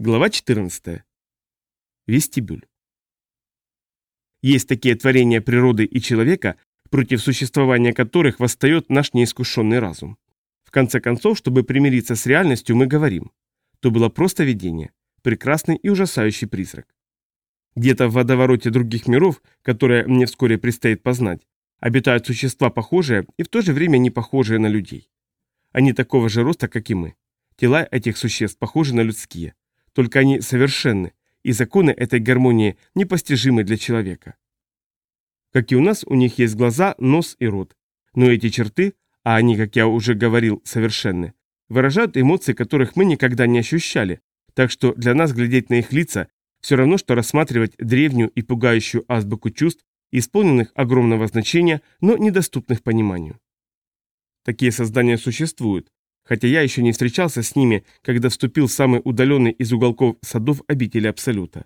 Глава 14. Вестибюль. Есть такие творения природы и человека, против существования которых восстает наш неискушенный разум. В конце концов, чтобы примириться с реальностью, мы говорим, то было просто видение, прекрасный и ужасающий призрак. Где-то в водовороте других миров, которые мне вскоре предстоит познать, обитают существа похожие и в то же время не похожие на людей. Они такого же роста, как и мы. Тела этих существ похожи на людские только они совершенны, и законы этой гармонии непостижимы для человека. Как и у нас, у них есть глаза, нос и рот. Но эти черты, а они, как я уже говорил, совершенны, выражают эмоции, которых мы никогда не ощущали, так что для нас глядеть на их лица все равно, что рассматривать древнюю и пугающую азбуку чувств, исполненных огромного значения, но недоступных пониманию. Такие создания существуют, хотя я еще не встречался с ними, когда вступил в самый удаленный из уголков садов обители Абсолюта.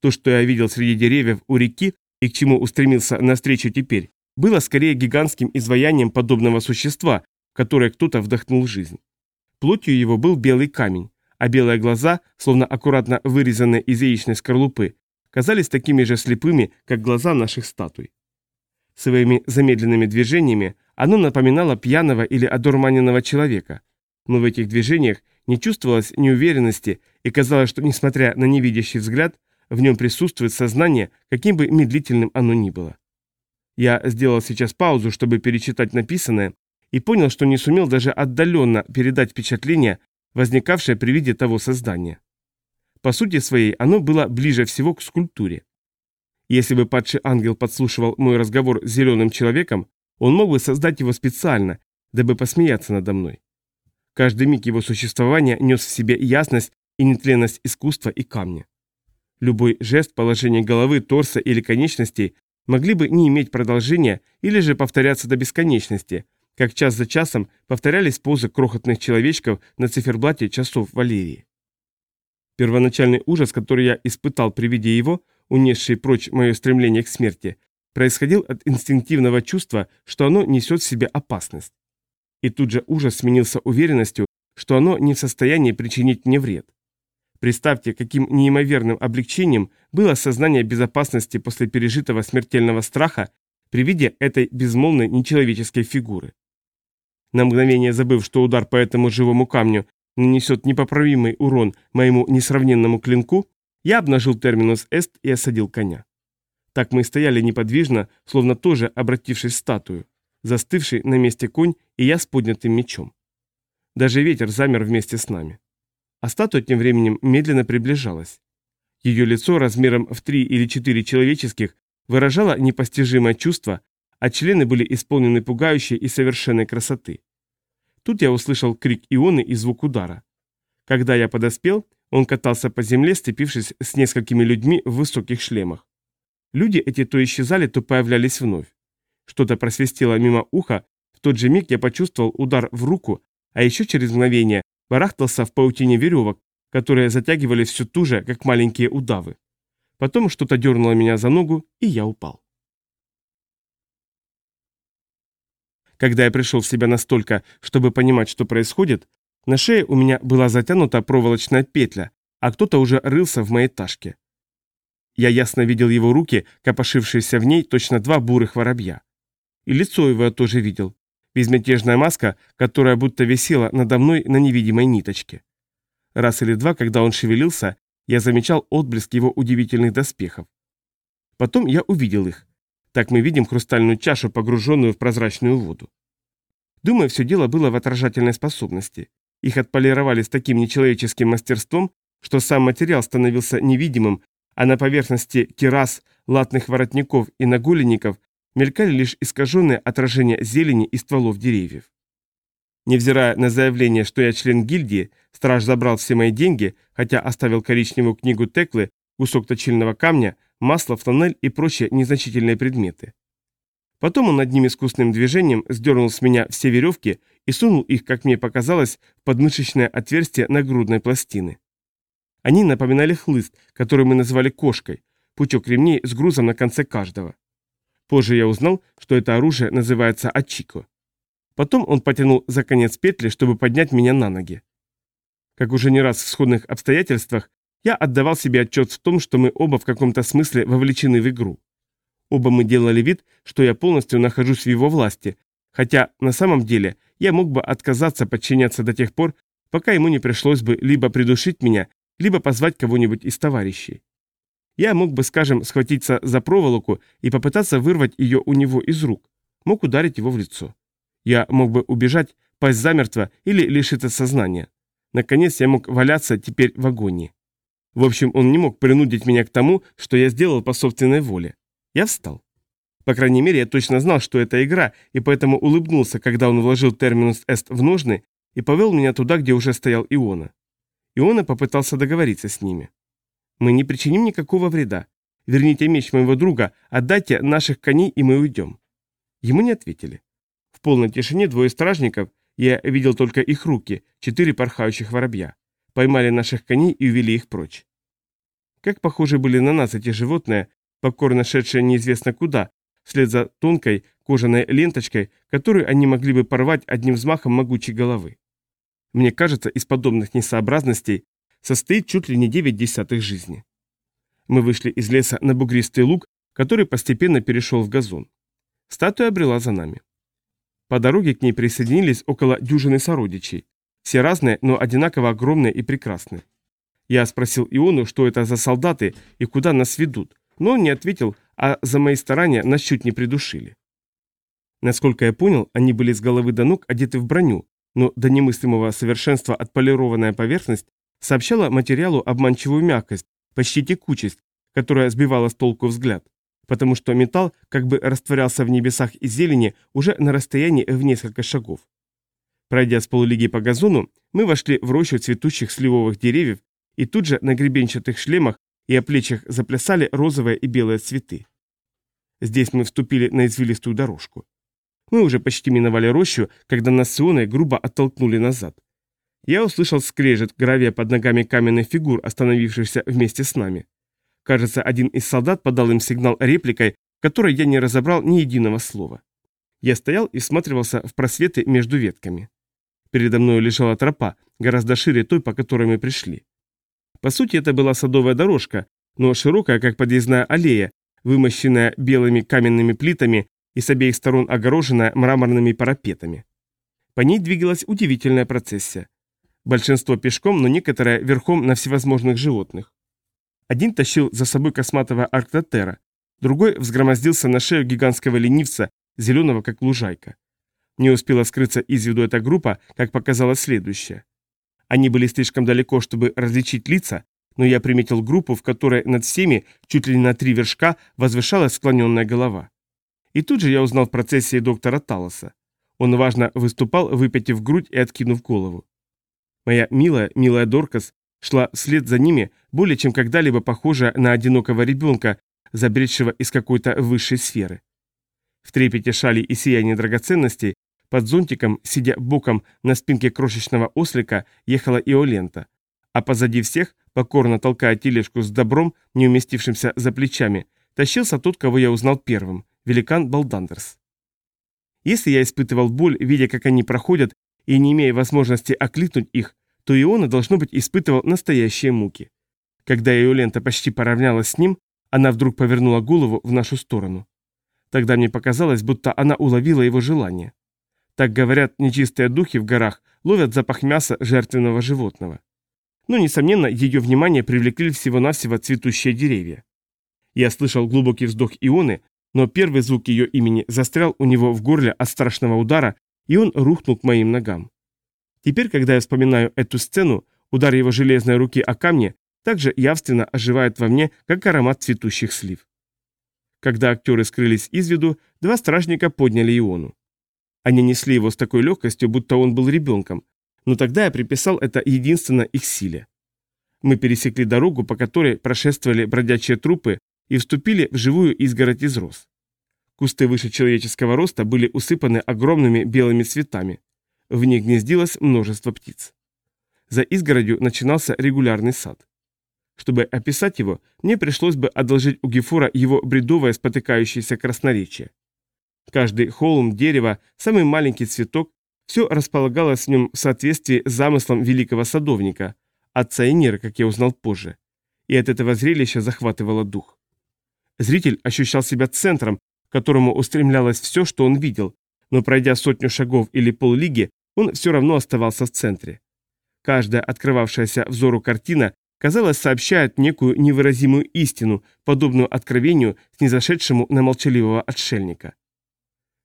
То, что я видел среди деревьев у реки и к чему устремился навстречу теперь, было скорее гигантским изваянием подобного существа, которое кто-то вдохнул жизнь. Плотью его был белый камень, а белые глаза, словно аккуратно вырезанные из яичной скорлупы, казались такими же слепыми, как глаза наших статуй. Своими замедленными движениями оно напоминало пьяного или одурманенного человека, но в этих движениях не чувствовалось неуверенности и казалось, что, несмотря на невидящий взгляд, в нем присутствует сознание, каким бы медлительным оно ни было. Я сделал сейчас паузу, чтобы перечитать написанное, и понял, что не сумел даже отдаленно передать впечатление, возникавшее при виде того создания. По сути своей, оно было ближе всего к скульптуре. Если бы падший ангел подслушивал мой разговор с зеленым человеком, он мог бы создать его специально, дабы посмеяться надо мной. Каждый миг его существования нес в себе ясность и нетленность искусства и камня. Любой жест, положение головы, торса или конечностей могли бы не иметь продолжения или же повторяться до бесконечности, как час за часом повторялись позы крохотных человечков на циферблате часов Валерии. Первоначальный ужас, который я испытал при виде его, унесший прочь мое стремление к смерти, происходил от инстинктивного чувства, что оно несет в себе опасность. И тут же ужас сменился уверенностью, что оно не в состоянии причинить мне вред. Представьте, каким неимоверным облегчением было сознание безопасности после пережитого смертельного страха при виде этой безмолвной нечеловеческой фигуры. На мгновение забыв, что удар по этому живому камню нанесет непоправимый урон моему несравненному клинку, я обнажил терминус эст и осадил коня. Так мы стояли неподвижно, словно тоже обратившись в статую, застывший на месте конь и я с поднятым мечом. Даже ветер замер вместе с нами. А статуя тем временем медленно приближалась. Ее лицо размером в три или четыре человеческих выражало непостижимое чувство, а члены были исполнены пугающей и совершенной красоты. Тут я услышал крик Ионы и звук удара. Когда я подоспел, он катался по земле, сцепившись с несколькими людьми в высоких шлемах. Люди эти то исчезали, то появлялись вновь. Что-то просвистело мимо уха, в тот же миг я почувствовал удар в руку, а еще через мгновение барахтался в паутине веревок, которые затягивали все туже, как маленькие удавы. Потом что-то дернуло меня за ногу, и я упал. Когда я пришел в себя настолько, чтобы понимать, что происходит, на шее у меня была затянута проволочная петля, а кто-то уже рылся в моей ташке. Я ясно видел его руки, копошившиеся в ней точно два бурых воробья. И лицо его я тоже видел. Безмятежная маска, которая будто висела надо мной на невидимой ниточке. Раз или два, когда он шевелился, я замечал отблеск его удивительных доспехов. Потом я увидел их. Так мы видим хрустальную чашу, погруженную в прозрачную воду. Думаю, все дело было в отражательной способности. Их отполировали с таким нечеловеческим мастерством, что сам материал становился невидимым, а на поверхности кирас, латных воротников и нагуленников мелькали лишь искаженные отражения зелени и стволов деревьев. Невзирая на заявление, что я член гильдии, страж забрал все мои деньги, хотя оставил коричневую книгу Теклы, кусок точильного камня, масло в тоннель и прочие незначительные предметы. Потом он одним искусным движением сдернул с меня все веревки и сунул их, как мне показалось, в подмышечное отверстие нагрудной пластины. Они напоминали хлыст, который мы называли кошкой, пучок ремней с грузом на конце каждого. Позже я узнал, что это оружие называется ачико. Потом он потянул за конец петли, чтобы поднять меня на ноги. Как уже не раз в сходных обстоятельствах, я отдавал себе отчет в том, что мы оба в каком-то смысле вовлечены в игру. Оба мы делали вид, что я полностью нахожусь в его власти, хотя на самом деле я мог бы отказаться подчиняться до тех пор, пока ему не пришлось бы либо придушить меня, либо позвать кого-нибудь из товарищей. Я мог бы, скажем, схватиться за проволоку и попытаться вырвать ее у него из рук, мог ударить его в лицо. Я мог бы убежать, пасть замертво или лишиться сознания. Наконец я мог валяться теперь в агонии. В общем, он не мог принудить меня к тому, что я сделал по собственной воле. Я встал. По крайней мере, я точно знал, что это игра, и поэтому улыбнулся, когда он вложил терминус эст в ножны и повел меня туда, где уже стоял Иона. Иона попытался договориться с ними. «Мы не причиним никакого вреда. Верните меч моего друга, отдайте наших коней, и мы уйдем». Ему не ответили. В полной тишине двое стражников, я видел только их руки, четыре порхающих воробья, поймали наших коней и увели их прочь. Как похожи были на нас эти животные, покорно шедшие неизвестно куда, вслед за тонкой кожаной ленточкой, которую они могли бы порвать одним взмахом могучей головы. Мне кажется, из подобных несообразностей состоит чуть ли не девять десятых жизни. Мы вышли из леса на бугристый луг, который постепенно перешел в газон. Статуя обрела за нами. По дороге к ней присоединились около дюжины сородичей. Все разные, но одинаково огромные и прекрасные. Я спросил Иону, что это за солдаты и куда нас ведут, но он не ответил, а за мои старания нас чуть не придушили. Насколько я понял, они были с головы до ног одеты в броню, но до немыслимого совершенства отполированная поверхность сообщала материалу обманчивую мягкость, почти текучесть, которая сбивала с толку взгляд, потому что металл как бы растворялся в небесах и зелени уже на расстоянии в несколько шагов. Пройдя с полулиги по газону, мы вошли в рощу цветущих сливовых деревьев, и тут же на гребенчатых шлемах и о плечах заплясали розовые и белые цветы. Здесь мы вступили на извилистую дорожку. Мы уже почти миновали рощу, когда нас с Ионой грубо оттолкнули назад. Я услышал скрежет гравия под ногами каменных фигур, остановившихся вместе с нами. Кажется, один из солдат подал им сигнал репликой, которой я не разобрал ни единого слова. Я стоял и всматривался в просветы между ветками. Передо мной лежала тропа, гораздо шире той, по которой мы пришли. По сути, это была садовая дорожка, но широкая, как подъездная аллея, вымощенная белыми каменными плитами и с обеих сторон огороженная мраморными парапетами. По ней двигалась удивительная процессия. Большинство пешком, но некоторые верхом на всевозможных животных. Один тащил за собой косматого арктотера, другой взгромоздился на шею гигантского ленивца, зеленого как лужайка. Не успела скрыться из виду эта группа, как показалось следующее. Они были слишком далеко, чтобы различить лица, но я приметил группу, в которой над всеми, чуть ли не на три вершка, возвышалась склоненная голова. И тут же я узнал в процессии доктора Талоса. Он важно выступал, выпятив грудь и откинув голову. Моя милая, милая Доркас шла вслед за ними, более чем когда-либо похожая на одинокого ребенка, забредшего из какой-то высшей сферы. В трепете шали и сиянии драгоценностей под зонтиком, сидя боком на спинке крошечного ослика, ехала Иолента, а позади всех, покорно толкая тележку с добром, не уместившимся за плечами, тащился тот, кого я узнал первым, великан Балдандерс. Если я испытывал боль, видя, как они проходят, и не имея возможности окликнуть их, то Иона, должно быть, испытывал настоящие муки. Когда Иолента почти поравнялась с ним, она вдруг повернула голову в нашу сторону. Тогда мне показалось, будто она уловила его желание. Так говорят, нечистые духи в горах ловят запах мяса жертвенного животного. Но, несомненно, ее внимание привлекли всего-навсего цветущие деревья. Я слышал глубокий вздох Ионы, но первый звук ее имени застрял у него в горле от страшного удара, и он рухнул к моим ногам. Теперь, когда я вспоминаю эту сцену, удар его железной руки о камни также явственно оживает во мне, как аромат цветущих слив. Когда актеры скрылись из виду, два стражника подняли Иону. Они несли его с такой легкостью, будто он был ребенком, но тогда я приписал это единственно их силе. Мы пересекли дорогу, по которой прошествовали бродячие трупы и вступили в живую изгородь из роз. Кусты выше человеческого роста были усыпаны огромными белыми цветами. В них гнездилось множество птиц. За изгородью начинался регулярный сад. Чтобы описать его, мне пришлось бы одолжить у Гефора его бредовое спотыкающееся красноречие. Каждый холм, дерево, самый маленький цветок – Все располагалось в нем в соответствии с замыслом великого садовника, отца Энира, как я узнал позже. И от этого зрелища захватывало дух. Зритель ощущал себя центром, к которому устремлялось все, что он видел, но пройдя сотню шагов или поллиги, он все равно оставался в центре. Каждая открывавшаяся взору картина, казалось, сообщает некую невыразимую истину, подобную откровению, снизошедшему на молчаливого отшельника.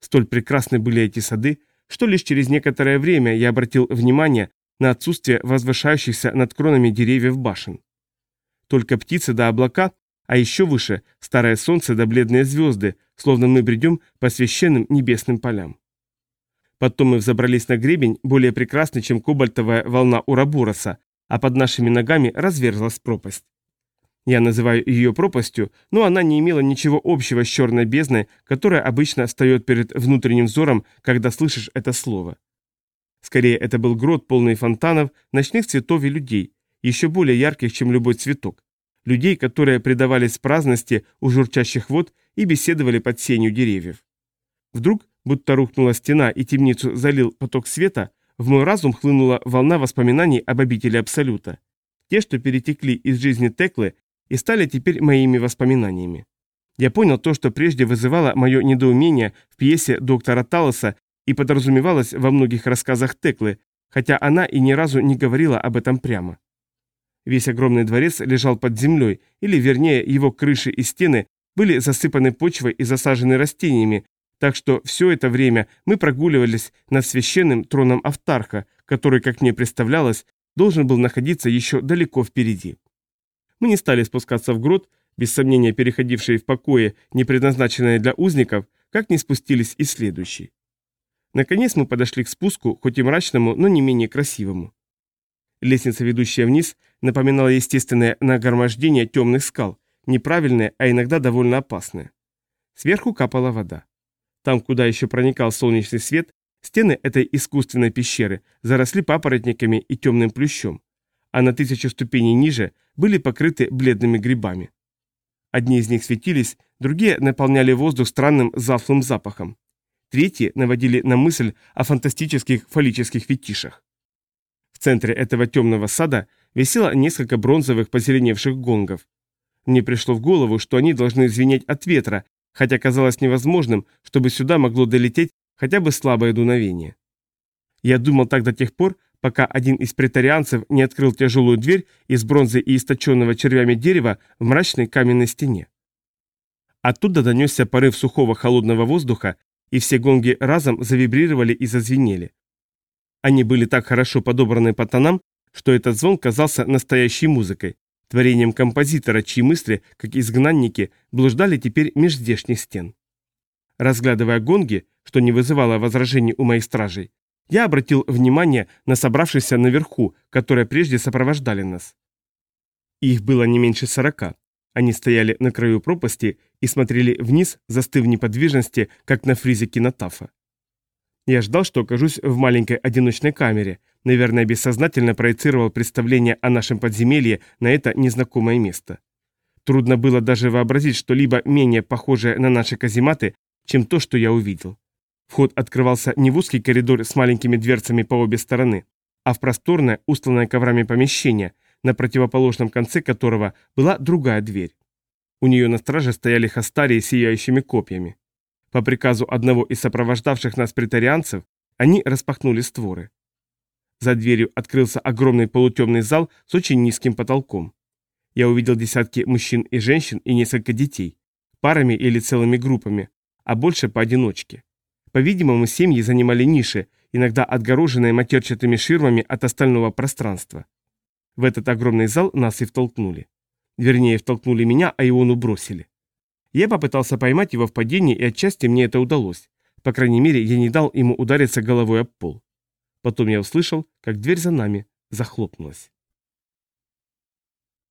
Столь прекрасны были эти сады, что лишь через некоторое время я обратил внимание на отсутствие возвышающихся над кронами деревьев башен. Только птицы да облака, а еще выше старое солнце да бледные звезды, словно мы бредем по священным небесным полям. Потом мы взобрались на гребень, более прекрасный, чем кобальтовая волна Урабуроса, а под нашими ногами разверзлась пропасть. Я называю ее пропастью, но она не имела ничего общего с черной бездной, которая обычно встает перед внутренним взором, когда слышишь это слово. Скорее, это был грот, полный фонтанов, ночных цветов и людей, еще более ярких, чем любой цветок. Людей, которые предавались праздности у журчащих вод и беседовали под сенью деревьев. Вдруг будто рухнула стена и темницу залил поток света, в мой разум хлынула волна воспоминаний об обители Абсолюта. Те, что перетекли из жизни Теклы и стали теперь моими воспоминаниями. Я понял то, что прежде вызывало мое недоумение в пьесе доктора Талоса и подразумевалось во многих рассказах Теклы, хотя она и ни разу не говорила об этом прямо. Весь огромный дворец лежал под землей, или вернее его крыши и стены были засыпаны почвой и засажены растениями, так что все это время мы прогуливались над священным троном Автарха, который, как мне представлялось, должен был находиться еще далеко впереди. Мы не стали спускаться в грот, без сомнения переходившие в покое, не предназначенные для узников, как не спустились и следующий. Наконец мы подошли к спуску, хоть и мрачному, но не менее красивому. Лестница, ведущая вниз, напоминала естественное нагромождение темных скал, неправильное, а иногда довольно опасное. Сверху капала вода. Там, куда еще проникал солнечный свет, стены этой искусственной пещеры заросли папоротниками и темным плющом, а на тысячу ступеней ниже были покрыты бледными грибами. Одни из них светились, другие наполняли воздух странным зафлым запахом. Третьи наводили на мысль о фантастических фаллических фетишах. В центре этого темного сада висело несколько бронзовых позеленевших гонгов. Мне пришло в голову, что они должны звенеть от ветра, хотя казалось невозможным, чтобы сюда могло долететь хотя бы слабое дуновение. Я думал так до тех пор, пока один из претарианцев не открыл тяжелую дверь из бронзы и источенного червями дерева в мрачной каменной стене. Оттуда донесся порыв сухого холодного воздуха, и все гонги разом завибрировали и зазвенели. Они были так хорошо подобраны по тонам, что этот звон казался настоящей музыкой, творением композитора, чьи мысли, как изгнанники, блуждали теперь меж здешних стен. Разглядывая гонги, что не вызывало возражений у моих стражей, я обратил внимание на собравшихся наверху, которые прежде сопровождали нас. Их было не меньше сорока. Они стояли на краю пропасти и смотрели вниз, застыв в неподвижности, как на фризе кинотафа. Я ждал, что окажусь в маленькой одиночной камере, наверное, бессознательно проецировал представление о нашем подземелье на это незнакомое место. Трудно было даже вообразить что-либо менее похожее на наши казематы, чем то, что я увидел. Вход открывался не в узкий коридор с маленькими дверцами по обе стороны, а в просторное, устланное коврами помещение, на противоположном конце которого была другая дверь. У нее на страже стояли хастарии с сияющими копьями. По приказу одного из сопровождавших нас претарианцев, они распахнули створы. За дверью открылся огромный полутемный зал с очень низким потолком. Я увидел десятки мужчин и женщин и несколько детей, парами или целыми группами, а больше поодиночке. По-видимому, семьи занимали ниши, иногда отгороженные матерчатыми ширмами от остального пространства. В этот огромный зал нас и втолкнули. Вернее, втолкнули меня, а Иону бросили. Я попытался поймать его в падении, и отчасти мне это удалось. По крайней мере, я не дал ему удариться головой об пол. Потом я услышал, как дверь за нами захлопнулась.